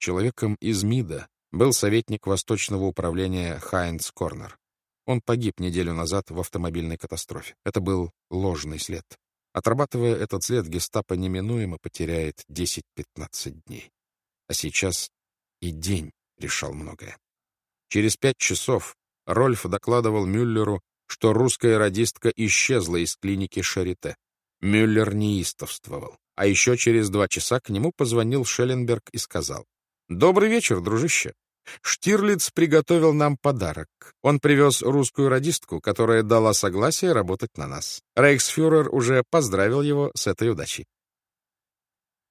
Человеком из МИДа был советник Восточного управления Хайнц Корнер. Он погиб неделю назад в автомобильной катастрофе. Это был ложный след. Отрабатывая этот след, гестапо неминуемо потеряет 10-15 дней. А сейчас и день решал многое. Через пять часов Рольф докладывал Мюллеру, что русская радистка исчезла из клиники Шарите. Мюллер неистовствовал. А еще через два часа к нему позвонил Шелленберг и сказал, «Добрый вечер, дружище. Штирлиц приготовил нам подарок. Он привез русскую радистку, которая дала согласие работать на нас. Рейхсфюрер уже поздравил его с этой удачей.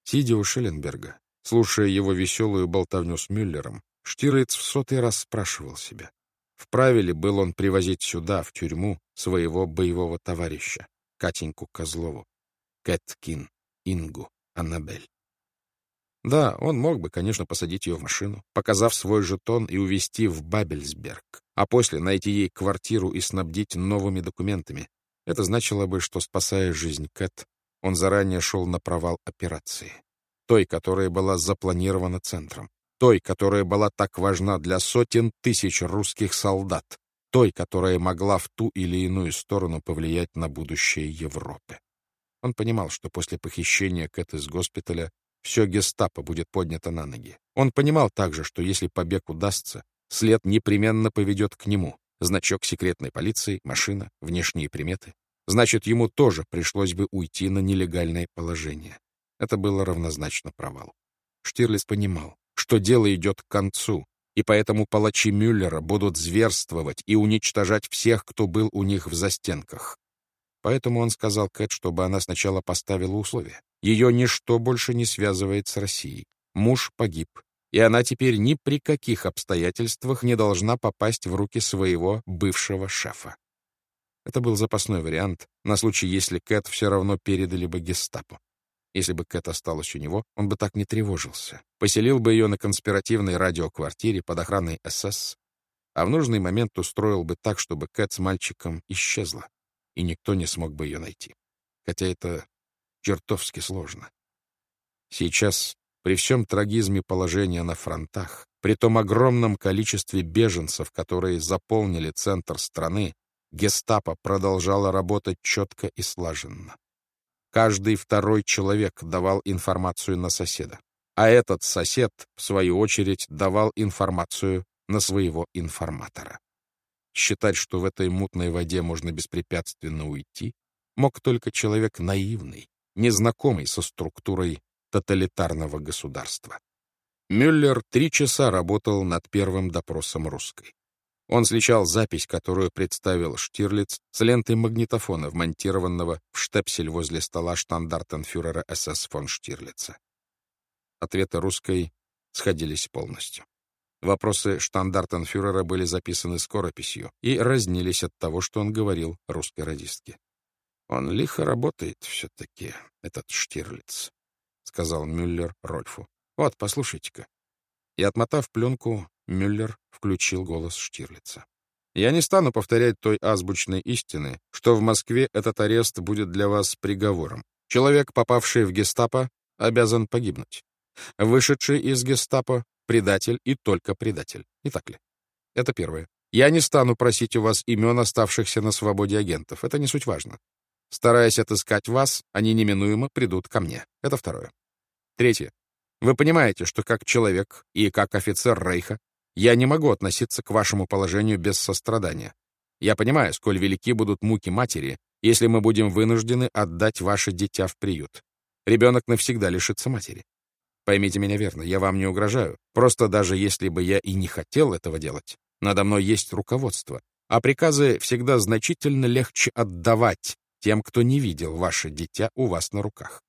Сидя у Шелленберга, слушая его веселую болтовню с Мюллером, Штирлиц в сотый раз спрашивал себя, вправе ли был он привозить сюда, в тюрьму, своего боевого товарища, Катеньку Козлову, Кэткин, Ингу, Аннабель. Да, он мог бы, конечно, посадить ее в машину, показав свой жетон и увезти в Бабельсберг, а после найти ей квартиру и снабдить новыми документами. Это значило бы, что, спасая жизнь Кэт, он заранее шел на провал операции. Той, которая была запланирована центром. Той, которая была так важна для сотен тысяч русских солдат. Той, которая могла в ту или иную сторону повлиять на будущее Европы. Он понимал, что после похищения Кэт из госпиталя все гестапо будет поднято на ноги. Он понимал также, что если побег удастся, след непременно поведет к нему. Значок секретной полиции, машина, внешние приметы. Значит, ему тоже пришлось бы уйти на нелегальное положение. Это было равнозначно провалу. Штирлиц понимал, что дело идет к концу, и поэтому палачи Мюллера будут зверствовать и уничтожать всех, кто был у них в застенках. Поэтому он сказал Кэт, чтобы она сначала поставила условия. Ее ничто больше не связывает с Россией. Муж погиб, и она теперь ни при каких обстоятельствах не должна попасть в руки своего бывшего шефа. Это был запасной вариант на случай, если Кэт все равно передали бы гестапо. Если бы Кэт осталась у него, он бы так не тревожился. Поселил бы ее на конспиративной радиоквартире под охраной СС, а в нужный момент устроил бы так, чтобы Кэт с мальчиком исчезла, и никто не смог бы ее найти. Хотя это чертовски сложно. Сейчас, при всем трагизме положения на фронтах, при том огромном количестве беженцев, которые заполнили центр страны, гестапо продолжало работать четко и слаженно. Каждый второй человек давал информацию на соседа, а этот сосед, в свою очередь, давал информацию на своего информатора. Считать, что в этой мутной воде можно беспрепятственно уйти, мог только человек наивный, незнакомый со структурой тоталитарного государства. Мюллер три часа работал над первым допросом русской. Он сличал запись, которую представил Штирлиц с лентой магнитофона, вмонтированного в штепсель возле стола штандартенфюрера СС фон Штирлица. Ответы русской сходились полностью. Вопросы штандартенфюрера были записаны скорописью и разнились от того, что он говорил русской радистке. Он лихо работает все-таки, этот Штирлиц, — сказал Мюллер Рольфу. Вот, послушайте-ка. И, отмотав пленку, Мюллер включил голос Штирлица. Я не стану повторять той азбучной истины, что в Москве этот арест будет для вас приговором. Человек, попавший в гестапо, обязан погибнуть. Вышедший из гестапо — предатель и только предатель. Не так ли? Это первое. Я не стану просить у вас имен оставшихся на свободе агентов. Это не суть важно. Стараясь отыскать вас, они неминуемо придут ко мне. Это второе. Третье. Вы понимаете, что как человек и как офицер Рейха я не могу относиться к вашему положению без сострадания. Я понимаю, сколь велики будут муки матери, если мы будем вынуждены отдать ваше дитя в приют. Ребенок навсегда лишится матери. Поймите меня верно, я вам не угрожаю. Просто даже если бы я и не хотел этого делать, надо мной есть руководство, а приказы всегда значительно легче отдавать, тем, кто не видел ваше дитя у вас на руках.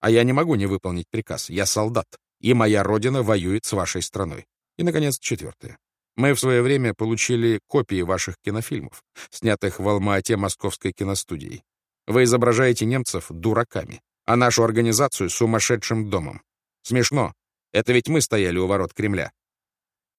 А я не могу не выполнить приказ. Я солдат, и моя родина воюет с вашей страной. И, наконец, четвертое. Мы в свое время получили копии ваших кинофильмов, снятых в Алма-Ате Московской киностудией. Вы изображаете немцев дураками, а нашу организацию — сумасшедшим домом. Смешно. Это ведь мы стояли у ворот Кремля.